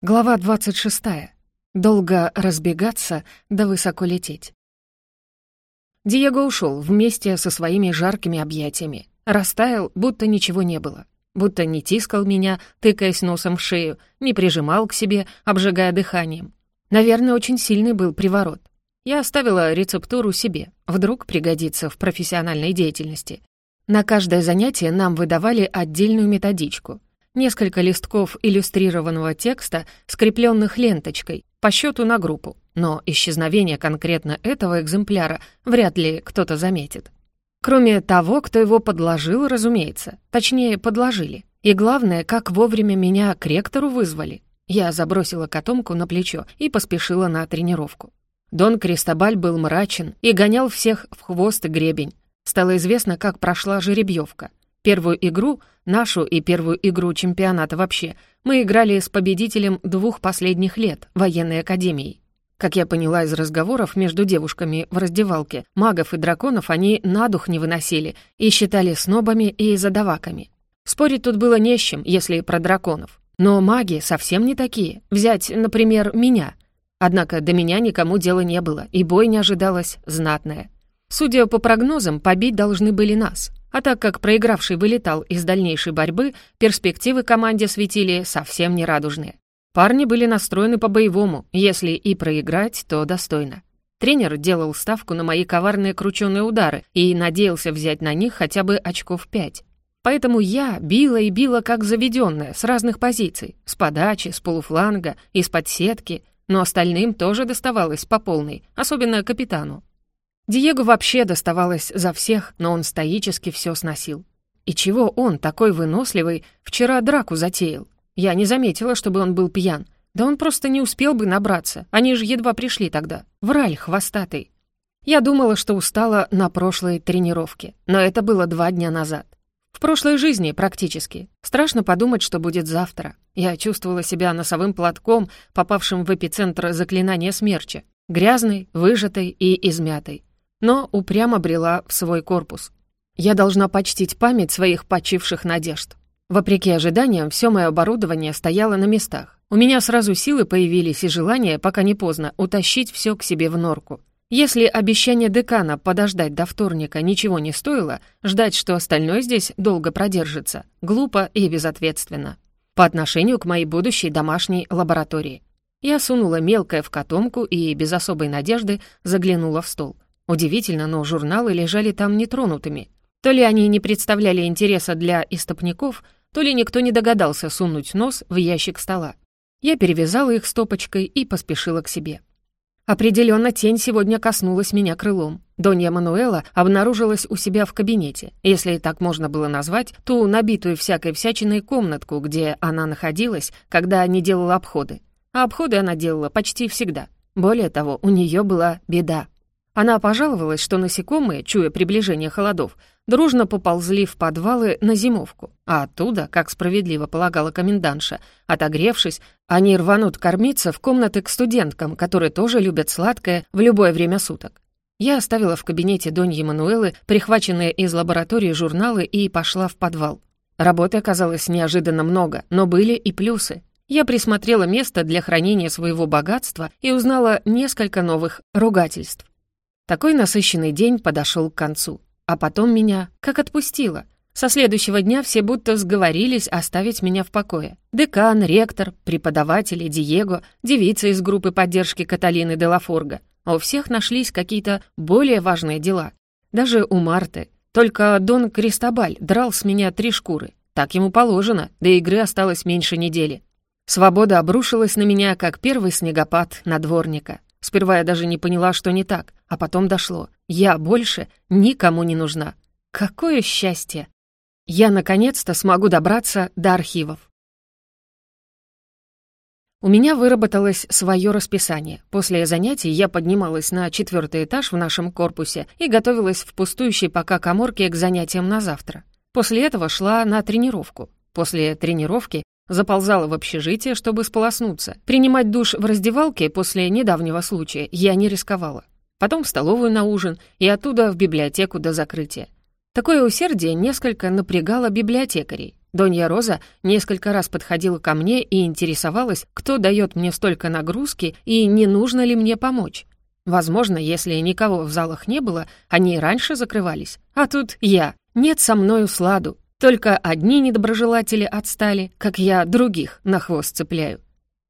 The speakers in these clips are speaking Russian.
Глава 26. Долго разбегаться, да высоко лететь. Диего ушел вместе со своими жаркими объятиями. Растаял, будто ничего не было. Будто не тискал меня, тыкаясь носом в шею, не прижимал к себе, обжигая дыханием. Наверное, очень сильный был приворот. Я оставила рецептуру себе, вдруг пригодится в профессиональной деятельности. На каждое занятие нам выдавали отдельную методичку — несколько листков иллюстрированного текста, скрепленных ленточкой, по счету на группу. Но исчезновение конкретно этого экземпляра вряд ли кто-то заметит. Кроме того, кто его подложил, разумеется. Точнее, подложили. И главное, как вовремя меня к ректору вызвали. Я забросила котомку на плечо и поспешила на тренировку. Дон Кристобаль был мрачен и гонял всех в хвост и гребень. Стало известно, как прошла жеребьевка. Первую игру, нашу и первую игру чемпионата вообще, мы играли с победителем двух последних лет, военной академией. Как я поняла из разговоров между девушками в раздевалке, магов и драконов они на дух не выносили и считали снобами и задаваками. Спорить тут было не с чем, если про драконов. Но маги совсем не такие. Взять, например, меня. Однако до меня никому дела не было, и бой не ожидалось знатное. Судя по прогнозам, побить должны были нас. А так как проигравший вылетал из дальнейшей борьбы, перспективы команде светили совсем нерадужные. Парни были настроены по-боевому, если и проиграть, то достойно. Тренер делал ставку на мои коварные крученые удары и надеялся взять на них хотя бы очков пять. Поэтому я била и била как заведенная, с разных позиций, с подачи, с полуфланга, из-под сетки, но остальным тоже доставалось по полной, особенно капитану. Диего вообще доставалось за всех, но он стоически все сносил. И чего он, такой выносливый, вчера драку затеял? Я не заметила, чтобы он был пьян. Да он просто не успел бы набраться, они же едва пришли тогда. Враль хвостатый. Я думала, что устала на прошлой тренировке, но это было два дня назад. В прошлой жизни практически. Страшно подумать, что будет завтра. Я чувствовала себя носовым платком, попавшим в эпицентр заклинания смерча. Грязной, выжатой и измятой но упрямо брела в свой корпус. Я должна почтить память своих почивших надежд. Вопреки ожиданиям, все мое оборудование стояло на местах. У меня сразу силы появились и желание, пока не поздно, утащить все к себе в норку. Если обещание декана подождать до вторника ничего не стоило, ждать, что остальное здесь долго продержится, глупо и безответственно. По отношению к моей будущей домашней лаборатории. Я сунула мелкое в котомку и без особой надежды заглянула в стол — Удивительно, но журналы лежали там нетронутыми. То ли они не представляли интереса для истопников, то ли никто не догадался сунуть нос в ящик стола. Я перевязала их стопочкой и поспешила к себе. Определенно тень сегодня коснулась меня крылом. Донья Мануэла обнаружилась у себя в кабинете, если так можно было назвать, ту набитую всякой всячиной комнатку, где она находилась, когда не делала обходы. А обходы она делала почти всегда. Более того, у нее была беда. Она пожаловалась, что насекомые, чуя приближение холодов, дружно поползли в подвалы на зимовку, а оттуда, как справедливо полагала комендантша, отогревшись, они рванут кормиться в комнаты к студенткам, которые тоже любят сладкое в любое время суток. Я оставила в кабинете Доньи Мануэлы прихваченные из лаборатории журналы и пошла в подвал. Работы оказалось неожиданно много, но были и плюсы. Я присмотрела место для хранения своего богатства и узнала несколько новых ругательств. Такой насыщенный день подошел к концу. А потом меня как отпустило. Со следующего дня все будто сговорились оставить меня в покое. Декан, ректор, преподаватели, Диего, девица из группы поддержки Каталины де Лафорга. А у всех нашлись какие-то более важные дела. Даже у Марты. Только Дон Кристобаль драл с меня три шкуры. Так ему положено, до игры осталось меньше недели. Свобода обрушилась на меня, как первый снегопад на дворника. Сперва я даже не поняла, что не так, а потом дошло. Я больше никому не нужна. Какое счастье! Я наконец-то смогу добраться до архивов. У меня выработалось свое расписание. После занятий я поднималась на четвертый этаж в нашем корпусе и готовилась в пустующей пока коморке к занятиям на завтра. После этого шла на тренировку. После тренировки Заползала в общежитие, чтобы сполоснуться. Принимать душ в раздевалке после недавнего случая я не рисковала. Потом в столовую на ужин и оттуда в библиотеку до закрытия. Такое усердие несколько напрягало библиотекарей. Донья Роза несколько раз подходила ко мне и интересовалась, кто дает мне столько нагрузки и не нужно ли мне помочь. Возможно, если никого в залах не было, они и раньше закрывались. А тут я. Нет со мною сладу. Только одни недоброжелатели отстали, как я других на хвост цепляю.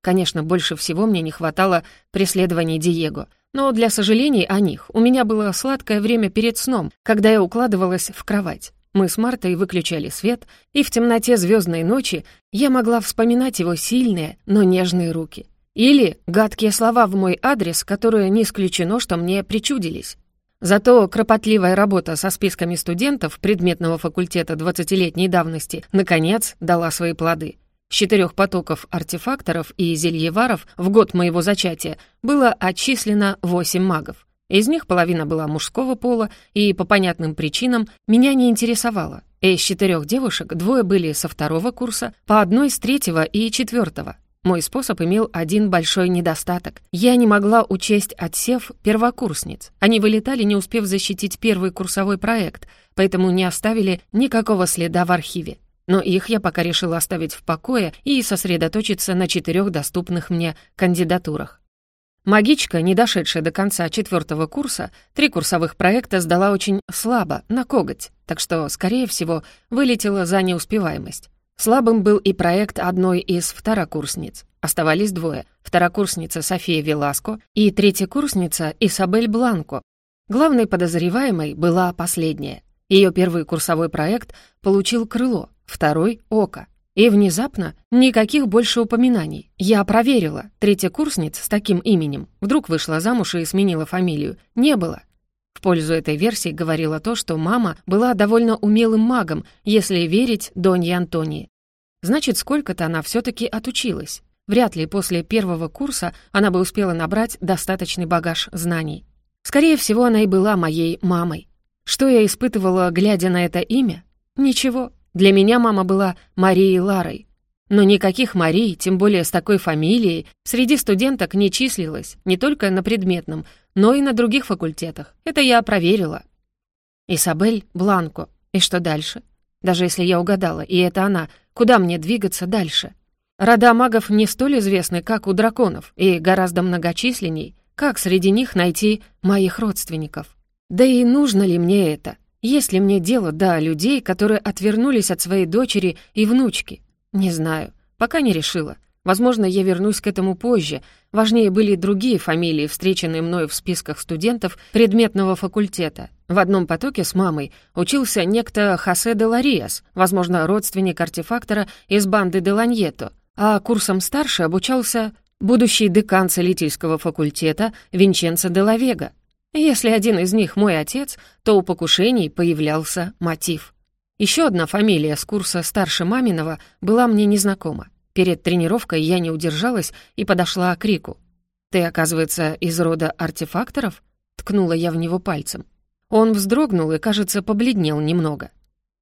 Конечно, больше всего мне не хватало преследований Диего. Но для сожалений о них у меня было сладкое время перед сном, когда я укладывалась в кровать. Мы с Мартой выключали свет, и в темноте звездной ночи я могла вспоминать его сильные, но нежные руки. Или гадкие слова в мой адрес, которые не исключено, что мне причудились. Зато кропотливая работа со списками студентов предметного факультета 20-летней давности наконец дала свои плоды. С четырех потоков артефакторов и зельеваров в год моего зачатия было отчислено восемь магов. Из них половина была мужского пола, и по понятным причинам меня не интересовало. Из четырех девушек двое были со второго курса, по одной с третьего и четвертого. Мой способ имел один большой недостаток. Я не могла учесть отсев первокурсниц. Они вылетали, не успев защитить первый курсовой проект, поэтому не оставили никакого следа в архиве. Но их я пока решила оставить в покое и сосредоточиться на четырех доступных мне кандидатурах. Магичка, не дошедшая до конца четвертого курса, три курсовых проекта сдала очень слабо, на коготь, так что, скорее всего, вылетела за неуспеваемость. Слабым был и проект одной из второкурсниц. Оставались двое — второкурсница София Веласко и третьекурсница Исабель Бланко. Главной подозреваемой была последняя. Ее первый курсовой проект получил крыло, второй — око. И внезапно никаких больше упоминаний. Я проверила. Третья курсница с таким именем вдруг вышла замуж и сменила фамилию. Не было. В пользу этой версии говорило то, что мама была довольно умелым магом, если верить Донье Антонии. Значит, сколько-то она все таки отучилась. Вряд ли после первого курса она бы успела набрать достаточный багаж знаний. Скорее всего, она и была моей мамой. Что я испытывала, глядя на это имя? Ничего. Для меня мама была Марией Ларой. Но никаких Марий, тем более с такой фамилией, среди студенток не числилось, не только на предметном, но и на других факультетах. Это я проверила. Исабель Бланко. И что дальше? Даже если я угадала, и это она, куда мне двигаться дальше? Рода магов не столь известны, как у драконов, и гораздо многочисленней. Как среди них найти моих родственников? Да и нужно ли мне это? Есть ли мне дело до людей, которые отвернулись от своей дочери и внучки? Не знаю, пока не решила. Возможно, я вернусь к этому позже. Важнее были другие фамилии, встреченные мною в списках студентов предметного факультета. В одном потоке с мамой учился некто Хосе де Лариас, возможно, родственник артефактора из банды де Ланьето, а курсом старше обучался будущий декан целительского факультета Винченцо де Лавега. Если один из них мой отец, то у покушений появлялся мотив. Еще одна фамилия с курса старше маминого была мне незнакома. Перед тренировкой я не удержалась и подошла к Рику. «Ты, оказывается, из рода артефакторов?» — ткнула я в него пальцем. Он вздрогнул и, кажется, побледнел немного.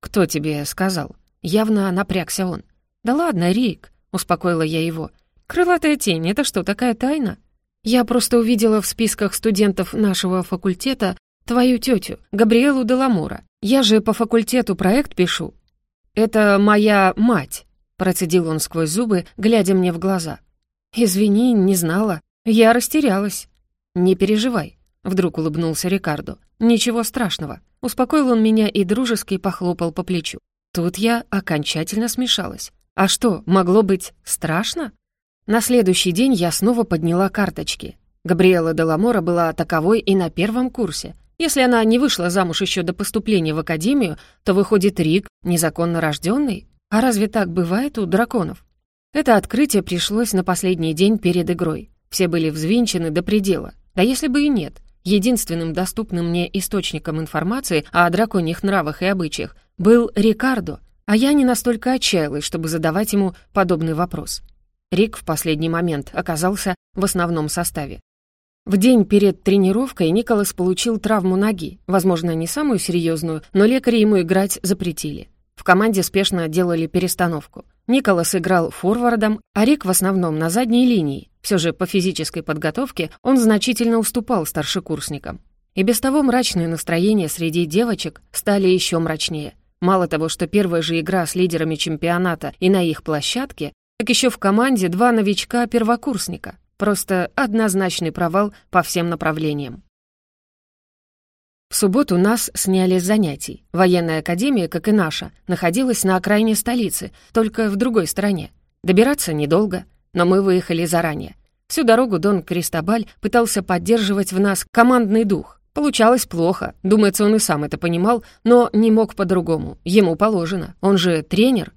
«Кто тебе сказал?» Явно напрягся он. «Да ладно, Рик», — успокоила я его. «Крылатая тень — это что, такая тайна?» Я просто увидела в списках студентов нашего факультета твою тетю, Габриэлу Деламура. Я же по факультету проект пишу. Это моя мать, процедил он сквозь зубы, глядя мне в глаза. Извини, не знала. Я растерялась. Не переживай, вдруг улыбнулся Рикардо. Ничего страшного. Успокоил он меня и дружески похлопал по плечу. Тут я окончательно смешалась. А что, могло быть страшно? На следующий день я снова подняла карточки. Габриэла Деламора была таковой и на первом курсе. Если она не вышла замуж еще до поступления в академию, то выходит Рик незаконно рожденный. А разве так бывает у драконов? Это открытие пришлось на последний день перед игрой. Все были взвинчены до предела. Да если бы и нет. Единственным доступным мне источником информации о драконьих нравах и обычаях был Рикардо, а я не настолько отчаялась, чтобы задавать ему подобный вопрос. Рик в последний момент оказался в основном составе. В день перед тренировкой Николас получил травму ноги, возможно, не самую серьезную, но лекари ему играть запретили. В команде спешно делали перестановку. Николас играл форвардом, а Рик в основном на задней линии. Все же по физической подготовке он значительно уступал старшекурсникам. И без того мрачные настроения среди девочек стали еще мрачнее. Мало того, что первая же игра с лидерами чемпионата и на их площадке, так еще в команде два новичка-первокурсника. Просто однозначный провал по всем направлениям. В субботу нас сняли с занятий. Военная академия, как и наша, находилась на окраине столицы, только в другой стороне. Добираться недолго, но мы выехали заранее. Всю дорогу Дон Кристобаль пытался поддерживать в нас командный дух. Получалось плохо, думается, он и сам это понимал, но не мог по-другому. Ему положено, он же тренер.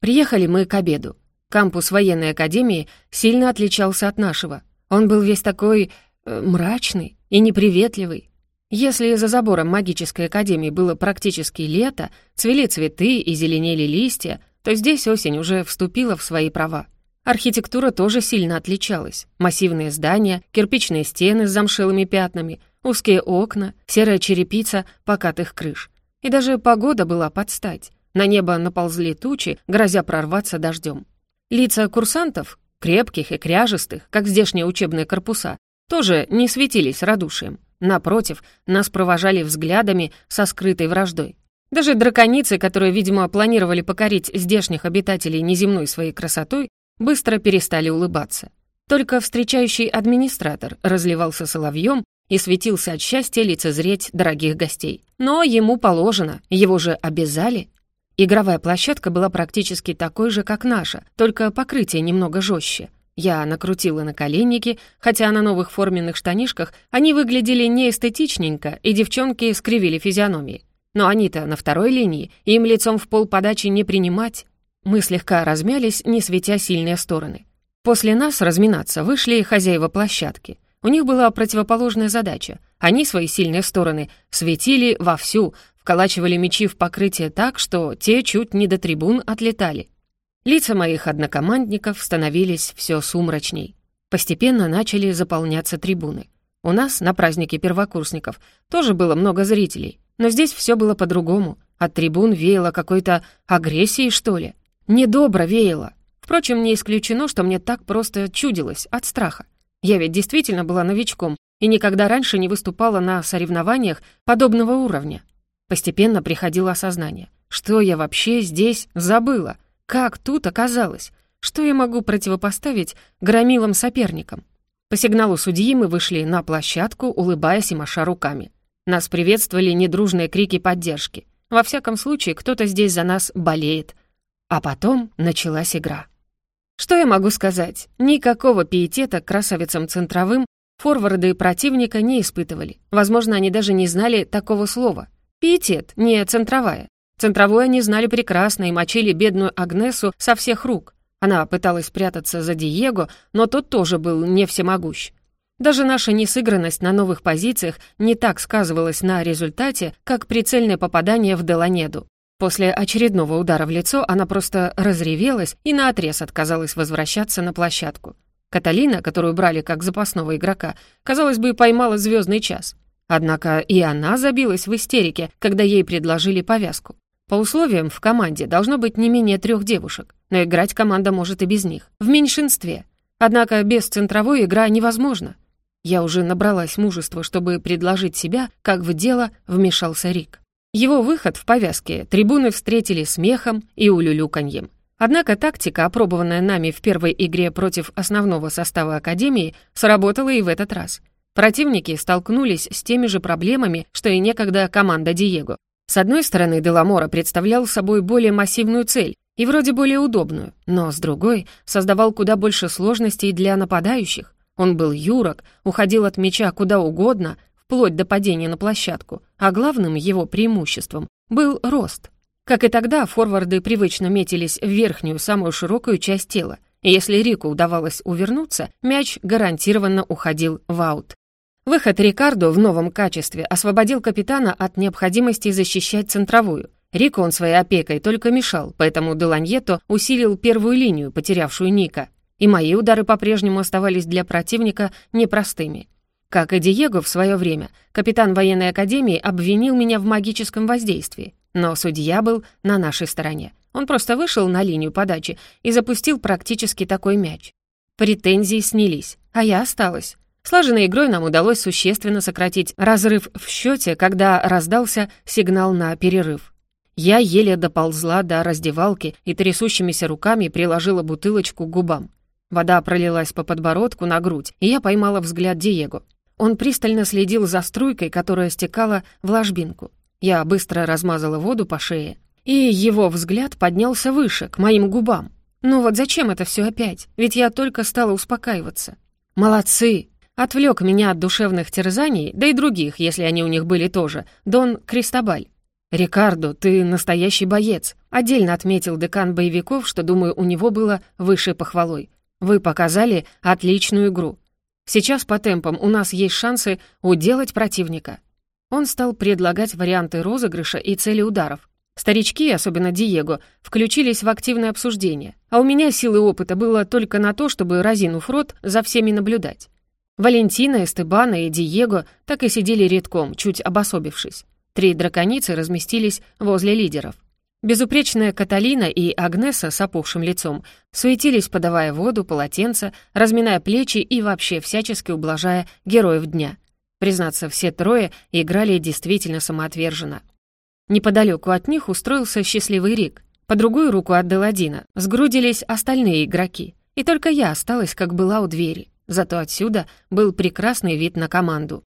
Приехали мы к обеду. Кампус военной академии сильно отличался от нашего. Он был весь такой э, мрачный и неприветливый. Если за забором магической академии было практически лето, цвели цветы и зеленели листья, то здесь осень уже вступила в свои права. Архитектура тоже сильно отличалась. Массивные здания, кирпичные стены с замшелыми пятнами, узкие окна, серая черепица покатых крыш. И даже погода была под стать. На небо наползли тучи, грозя прорваться дождем. Лица курсантов, крепких и кряжестых, как здешние учебные корпуса, тоже не светились радушием. Напротив, нас провожали взглядами со скрытой враждой. Даже драконицы, которые, видимо, планировали покорить здешних обитателей неземной своей красотой, быстро перестали улыбаться. Только встречающий администратор разливался соловьем и светился от счастья лицезреть дорогих гостей. Но ему положено, его же обязали. Игровая площадка была практически такой же, как наша, только покрытие немного жестче. Я накрутила наколенники, хотя на новых форменных штанишках они выглядели неэстетичненько, и девчонки скривили физиономии. Но они-то на второй линии, им лицом в пол подачи не принимать. Мы слегка размялись, не светя сильные стороны. После нас разминаться вышли хозяева площадки. У них была противоположная задача. Они свои сильные стороны светили вовсю, вколачивали мечи в покрытие так, что те чуть не до трибун отлетали. Лица моих однокомандников становились все сумрачней. Постепенно начали заполняться трибуны. У нас на празднике первокурсников тоже было много зрителей, но здесь все было по-другому. От трибун веяло какой-то агрессией, что ли. Недобро веяло. Впрочем, не исключено, что мне так просто чудилось от страха. Я ведь действительно была новичком и никогда раньше не выступала на соревнованиях подобного уровня. Постепенно приходило осознание, что я вообще здесь забыла, как тут оказалось? Что я могу противопоставить громилам соперникам? По сигналу судьи мы вышли на площадку, улыбаясь и маша руками. Нас приветствовали недружные крики поддержки. Во всяком случае, кто-то здесь за нас болеет. А потом началась игра. Что я могу сказать? Никакого пиетета красавицам центровым форварды противника не испытывали. Возможно, они даже не знали такого слова. Пиетет, не центровая. Центровую они знали прекрасно и мочили бедную Агнесу со всех рук. Она пыталась спрятаться за Диего, но тот тоже был не всемогущ. Даже наша несыгранность на новых позициях не так сказывалась на результате, как прицельное попадание в Деланеду. После очередного удара в лицо она просто разревелась и наотрез отказалась возвращаться на площадку. Каталина, которую брали как запасного игрока, казалось бы, поймала звездный час. Однако и она забилась в истерике, когда ей предложили повязку. По условиям в команде должно быть не менее трех девушек, но играть команда может и без них, в меньшинстве. Однако без центровой игра невозможна. Я уже набралась мужества, чтобы предложить себя, как в дело вмешался Рик. Его выход в повязке трибуны встретили смехом и улюлюканьем. Однако тактика, опробованная нами в первой игре против основного состава Академии, сработала и в этот раз. Противники столкнулись с теми же проблемами, что и некогда команда Диего. С одной стороны, Деламора представлял собой более массивную цель и вроде более удобную, но с другой создавал куда больше сложностей для нападающих. Он был юрок, уходил от мяча куда угодно, вплоть до падения на площадку, а главным его преимуществом был рост. Как и тогда, форварды привычно метились в верхнюю, самую широкую часть тела, и если Рику удавалось увернуться, мяч гарантированно уходил в аут. Выход Рикардо в новом качестве освободил капитана от необходимости защищать центровую. Рико он своей опекой только мешал, поэтому Деланьето усилил первую линию, потерявшую Ника. И мои удары по-прежнему оставались для противника непростыми. Как и Диего в свое время, капитан военной академии обвинил меня в магическом воздействии. Но судья был на нашей стороне. Он просто вышел на линию подачи и запустил практически такой мяч. Претензии снялись, а я осталась. Слаженной игрой нам удалось существенно сократить разрыв в счете, когда раздался сигнал на перерыв. Я еле доползла до раздевалки и трясущимися руками приложила бутылочку к губам. Вода пролилась по подбородку на грудь, и я поймала взгляд Диего. Он пристально следил за струйкой, которая стекала в ложбинку. Я быстро размазала воду по шее, и его взгляд поднялся выше, к моим губам. Ну вот зачем это все опять? Ведь я только стала успокаиваться. «Молодцы!» Отвлек меня от душевных терзаний, да и других, если они у них были тоже, Дон Кристобаль. «Рикардо, ты настоящий боец», — отдельно отметил декан боевиков, что, думаю, у него было высшей похвалой. «Вы показали отличную игру. Сейчас по темпам у нас есть шансы уделать противника». Он стал предлагать варианты розыгрыша и цели ударов. Старички, особенно Диего, включились в активное обсуждение, а у меня силы опыта было только на то, чтобы, разинув рот, за всеми наблюдать. Валентина, Эстебана и Диего так и сидели редком, чуть обособившись. Три драконицы разместились возле лидеров. Безупречная Каталина и Агнеса с опухшим лицом суетились, подавая воду, полотенца, разминая плечи и вообще всячески ублажая героев дня. Признаться, все трое играли действительно самоотверженно. Неподалеку от них устроился счастливый Рик. По другую руку от Деладина сгрудились остальные игроки. И только я осталась, как была у двери. Зато отсюда был прекрасный вид на команду.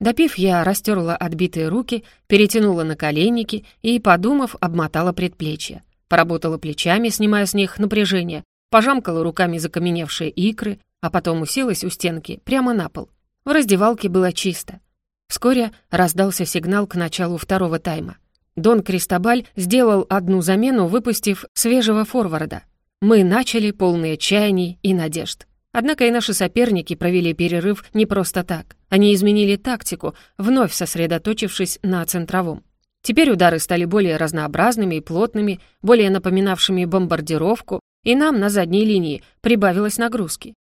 Допив, я растерла отбитые руки, перетянула на коленники и, подумав, обмотала предплечья. Поработала плечами, снимая с них напряжение, пожамкала руками закаменевшие икры, а потом уселась у стенки, прямо на пол. В раздевалке было чисто. Вскоре раздался сигнал к началу второго тайма. Дон Кристобаль сделал одну замену, выпустив свежего форварда. Мы начали полные чаяний и надежд. Однако и наши соперники провели перерыв не просто так. Они изменили тактику, вновь сосредоточившись на центровом. Теперь удары стали более разнообразными и плотными, более напоминавшими бомбардировку, и нам на задней линии прибавилось нагрузки.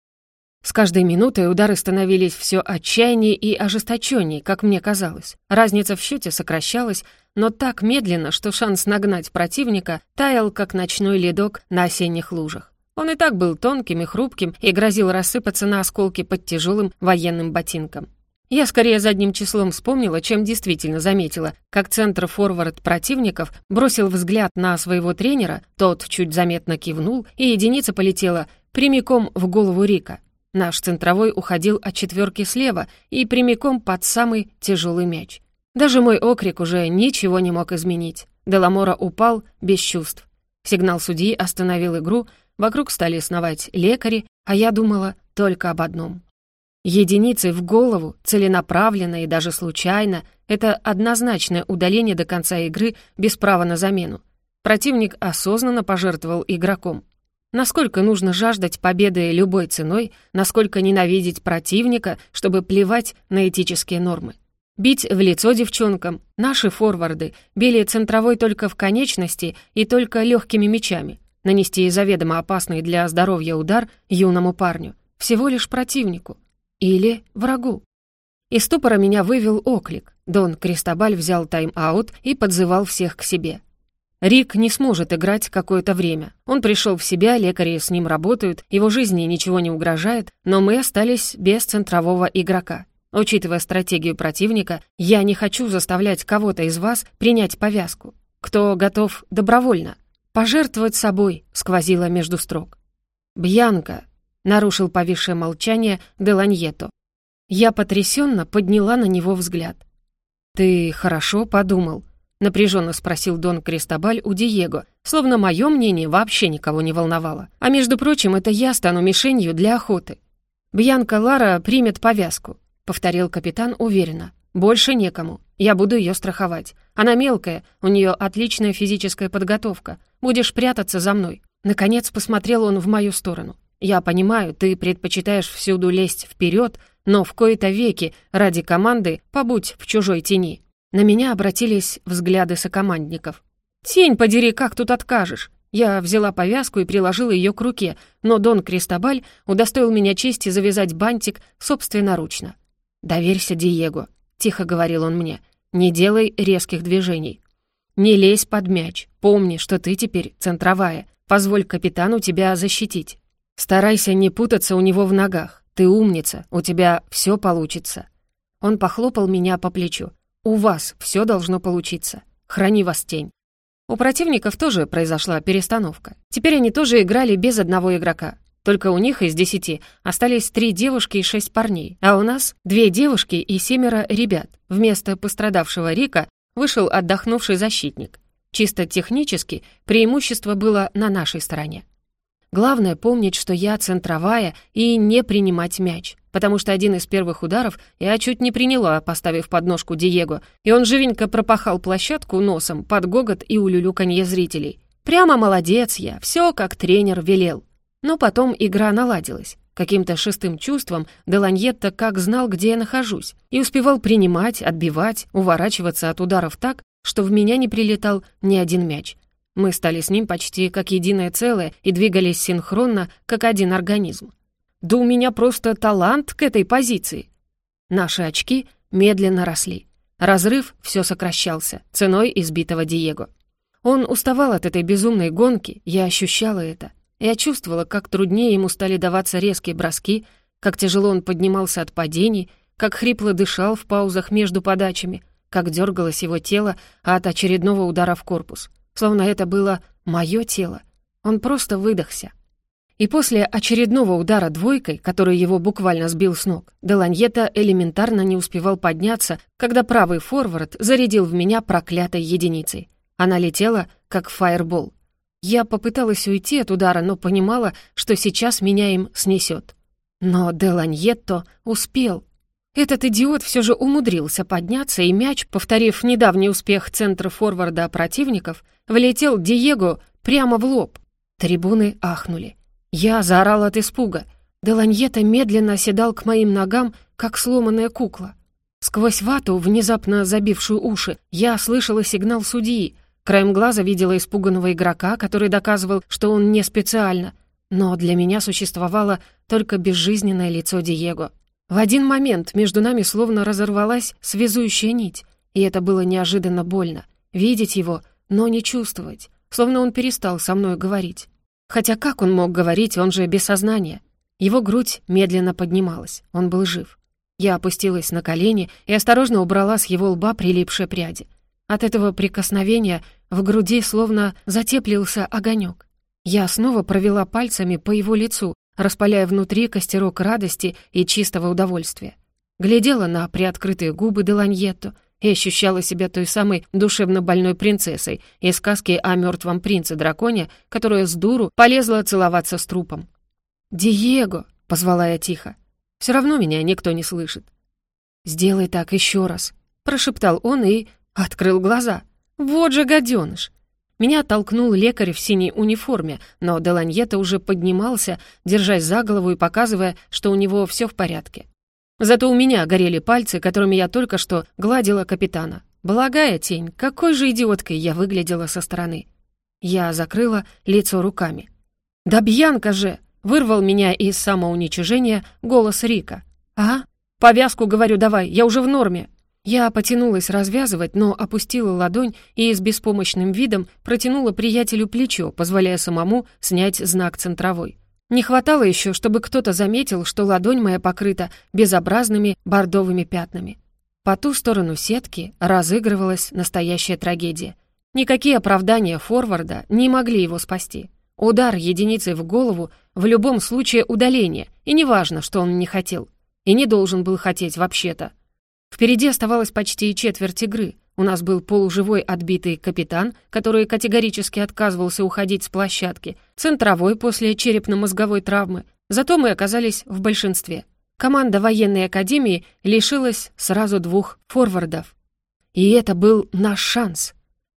С каждой минутой удары становились все отчаяннее и ожесточеннее, как мне казалось. Разница в счете сокращалась, но так медленно, что шанс нагнать противника таял, как ночной ледок на осенних лужах. Он и так был тонким и хрупким и грозил рассыпаться на осколки под тяжелым военным ботинком. Я скорее задним числом вспомнила, чем действительно заметила, как центр-форвард противников бросил взгляд на своего тренера, тот чуть заметно кивнул, и единица полетела прямиком в голову Рика. Наш центровой уходил от четверки слева и прямиком под самый тяжелый мяч. Даже мой окрик уже ничего не мог изменить. Деламора упал без чувств. Сигнал судьи остановил игру, Вокруг стали сновать лекари, а я думала только об одном. Единицы в голову, целенаправленно и даже случайно, это однозначное удаление до конца игры без права на замену. Противник осознанно пожертвовал игроком. Насколько нужно жаждать победы любой ценой, насколько ненавидеть противника, чтобы плевать на этические нормы. Бить в лицо девчонкам, наши форварды били центровой только в конечности и только легкими мечами нанести заведомо опасный для здоровья удар юному парню, всего лишь противнику или врагу. Из ступора меня вывел оклик. Дон Кристобаль взял тайм-аут и подзывал всех к себе. Рик не сможет играть какое-то время. Он пришел в себя, лекари с ним работают, его жизни ничего не угрожает, но мы остались без центрового игрока. Учитывая стратегию противника, я не хочу заставлять кого-то из вас принять повязку. Кто готов добровольно? «Пожертвовать собой», — сквозило между строк. «Бьянка», — нарушил повисшее молчание Деланьето. Я потрясенно подняла на него взгляд. «Ты хорошо подумал?» — напряженно спросил Дон Кристобаль у Диего, словно мое мнение вообще никого не волновало. А между прочим, это я стану мишенью для охоты. «Бьянка Лара примет повязку», — повторил капитан уверенно. «Больше некому. Я буду ее страховать. Она мелкая, у нее отличная физическая подготовка. Будешь прятаться за мной». Наконец посмотрел он в мою сторону. «Я понимаю, ты предпочитаешь всюду лезть вперед, но в кои-то веки ради команды побудь в чужой тени». На меня обратились взгляды сокомандников. «Тень подери, как тут откажешь?» Я взяла повязку и приложила ее к руке, но Дон Кристобаль удостоил меня чести завязать бантик собственноручно. «Доверься Диего», — тихо говорил он мне, — «не делай резких движений. Не лезь под мяч. Помни, что ты теперь центровая. Позволь капитану тебя защитить. Старайся не путаться у него в ногах. Ты умница, у тебя все получится». Он похлопал меня по плечу. «У вас все должно получиться. Храни вас тень. У противников тоже произошла перестановка. Теперь они тоже играли без одного игрока. Только у них из десяти остались три девушки и шесть парней, а у нас две девушки и семеро ребят. Вместо пострадавшего Рика вышел отдохнувший защитник. Чисто технически преимущество было на нашей стороне. Главное помнить, что я центровая и не принимать мяч, потому что один из первых ударов я чуть не приняла, поставив подножку Диего, и он живенько пропахал площадку носом под гогот и улюлюканье зрителей. Прямо молодец я, все как тренер велел. Но потом игра наладилась. Каким-то шестым чувством Деланьетта как знал, где я нахожусь, и успевал принимать, отбивать, уворачиваться от ударов так, что в меня не прилетал ни один мяч. Мы стали с ним почти как единое целое и двигались синхронно, как один организм. Да у меня просто талант к этой позиции. Наши очки медленно росли. Разрыв все сокращался, ценой избитого Диего. Он уставал от этой безумной гонки, я ощущала это. Я чувствовала, как труднее ему стали даваться резкие броски, как тяжело он поднимался от падений, как хрипло дышал в паузах между подачами, как дергалось его тело от очередного удара в корпус словно это было мое тело. Он просто выдохся. И после очередного удара двойкой, который его буквально сбил с ног, Деланьета элементарно не успевал подняться, когда правый форвард зарядил в меня проклятой единицей. Она летела, как фаербол. Я попыталась уйти от удара, но понимала, что сейчас меня им снесет. Но Деланьетто успел. Этот идиот все же умудрился подняться, и мяч, повторив недавний успех центра форварда противников, влетел Диего прямо в лоб. Трибуны ахнули. Я заорал от испуга. Деланьета медленно оседал к моим ногам, как сломанная кукла. Сквозь вату, внезапно забившую уши, я слышала сигнал судьи. Краем глаза видела испуганного игрока, который доказывал, что он не специально. Но для меня существовало только безжизненное лицо Диего. В один момент между нами словно разорвалась связующая нить, и это было неожиданно больно. Видеть его — но не чувствовать, словно он перестал со мной говорить. Хотя как он мог говорить, он же без сознания? Его грудь медленно поднималась, он был жив. Я опустилась на колени и осторожно убрала с его лба прилипшие пряди. От этого прикосновения в груди словно затеплился огонек. Я снова провела пальцами по его лицу, распаляя внутри костерок радости и чистого удовольствия. Глядела на приоткрытые губы Деланьетто, и ощущала себя той самой душевно больной принцессой из сказки о мертвом принце-драконе, которая с дуру полезла целоваться с трупом. «Диего!» — позвала я тихо. Все равно меня никто не слышит. «Сделай так еще раз», — прошептал он и открыл глаза. «Вот же гаденыш!» Меня толкнул лекарь в синей униформе, но Деланьета уже поднимался, держась за голову и показывая, что у него все в порядке. Зато у меня горели пальцы, которыми я только что гладила капитана. Благая тень, какой же идиоткой я выглядела со стороны. Я закрыла лицо руками. «Да Бьянка же!» — вырвал меня из самоуничижения голос Рика. «А? Повязку, говорю, давай, я уже в норме». Я потянулась развязывать, но опустила ладонь и с беспомощным видом протянула приятелю плечо, позволяя самому снять знак центровой. Не хватало еще, чтобы кто-то заметил, что ладонь моя покрыта безобразными бордовыми пятнами. По ту сторону сетки разыгрывалась настоящая трагедия. Никакие оправдания форварда не могли его спасти. Удар единицей в голову в любом случае удаление, и неважно, что он не хотел. И не должен был хотеть вообще-то. Впереди оставалось почти четверть игры — у нас был полуживой отбитый капитан, который категорически отказывался уходить с площадки, центровой после черепно-мозговой травмы. Зато мы оказались в большинстве. Команда военной академии лишилась сразу двух форвардов. И это был наш шанс.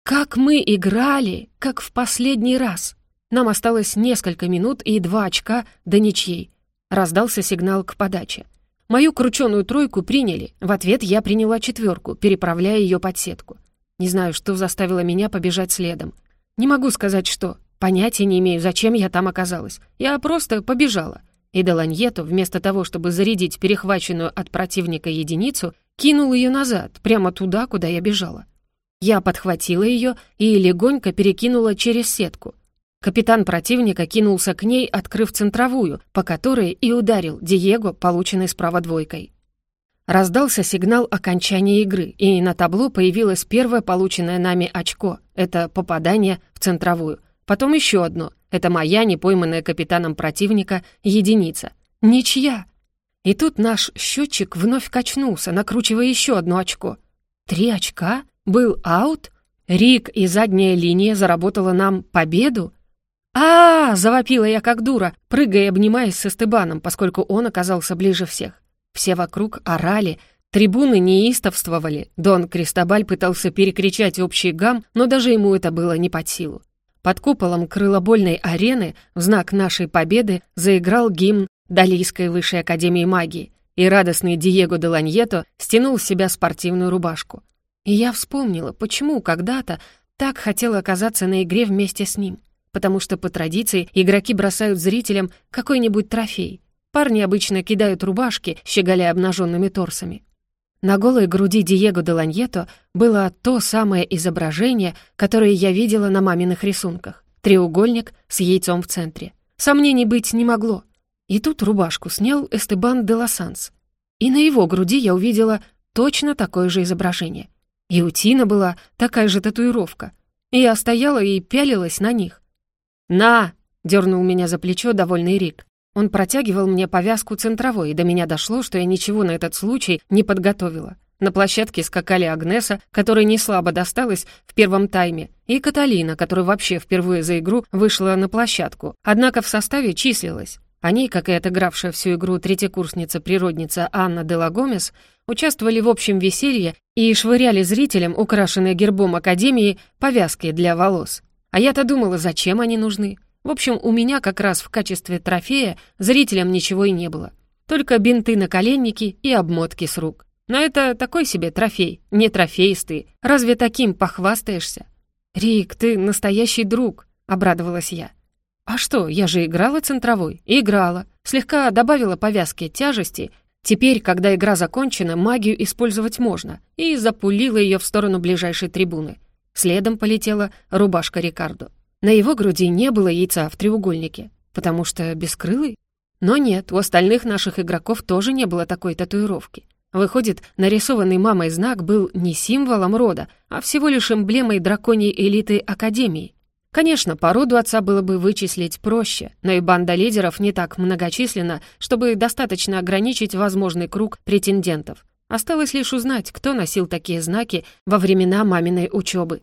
Как мы играли, как в последний раз. Нам осталось несколько минут и два очка до ничьей. Раздался сигнал к подаче. Мою крученую тройку приняли. В ответ я приняла четверку, переправляя ее под сетку. Не знаю, что заставило меня побежать следом. Не могу сказать, что. Понятия не имею, зачем я там оказалась. Я просто побежала. И Деланьету, вместо того, чтобы зарядить перехваченную от противника единицу, кинул ее назад, прямо туда, куда я бежала. Я подхватила ее и легонько перекинула через сетку. Капитан противника кинулся к ней, открыв центровую, по которой и ударил Диего, полученный справа двойкой. Раздался сигнал окончания игры, и на табло появилось первое полученное нами очко. Это попадание в центровую. Потом еще одно. Это моя, не капитаном противника, единица. Ничья. И тут наш счетчик вновь качнулся, накручивая еще одно очко. Три очка? Был аут? Рик и задняя линия заработала нам победу? А, завопила я как дура, прыгая и обнимаясь с Эстебаном, поскольку он оказался ближе всех. Все вокруг орали, трибуны неистовствовали. Дон Кристобаль пытался перекричать общий гам, но даже ему это было не под силу. Под куполом крылобольной арены в знак нашей победы заиграл гимн Далийской высшей академии магии, и радостный Диего де Ланьето стянул с себя спортивную рубашку. И я вспомнила, почему когда-то так хотела оказаться на игре вместе с ним. Потому что по традиции игроки бросают зрителям какой-нибудь трофей. Парни обычно кидают рубашки, щеголяя обнаженными торсами. На голой груди Диего де Ланьето было то самое изображение, которое я видела на маминых рисунках. Треугольник с яйцом в центре. Сомнений быть не могло. И тут рубашку снял Эстебан де Лосанс. И на его груди я увидела точно такое же изображение. И у Тина была такая же татуировка. И я стояла и пялилась на них. «На!» — дернул меня за плечо довольный Рик. Он протягивал мне повязку центровой, и до меня дошло, что я ничего на этот случай не подготовила. На площадке скакали Агнеса, которой не слабо досталось в первом тайме, и Каталина, которая вообще впервые за игру вышла на площадку, однако в составе числилась. Они, как и отыгравшая всю игру третьекурсница-природница Анна Делагомес, участвовали в общем веселье и швыряли зрителям, украшенные гербом Академии, повязки для волос. А я-то думала, зачем они нужны. В общем, у меня как раз в качестве трофея зрителям ничего и не было. Только бинты на коленники и обмотки с рук. Но это такой себе трофей, не трофеистый. Разве таким похвастаешься? «Рик, ты настоящий друг», — обрадовалась я. «А что, я же играла центровой?» «Играла. Слегка добавила повязки тяжести. Теперь, когда игра закончена, магию использовать можно. И запулила ее в сторону ближайшей трибуны. Следом полетела рубашка Рикардо. На его груди не было яйца в треугольнике, потому что бескрылый. Но нет, у остальных наших игроков тоже не было такой татуировки. Выходит, нарисованный мамой знак был не символом рода, а всего лишь эмблемой драконьей элиты Академии. Конечно, по роду отца было бы вычислить проще, но и банда лидеров не так многочисленна, чтобы достаточно ограничить возможный круг претендентов. Осталось лишь узнать, кто носил такие знаки во времена маминой учебы.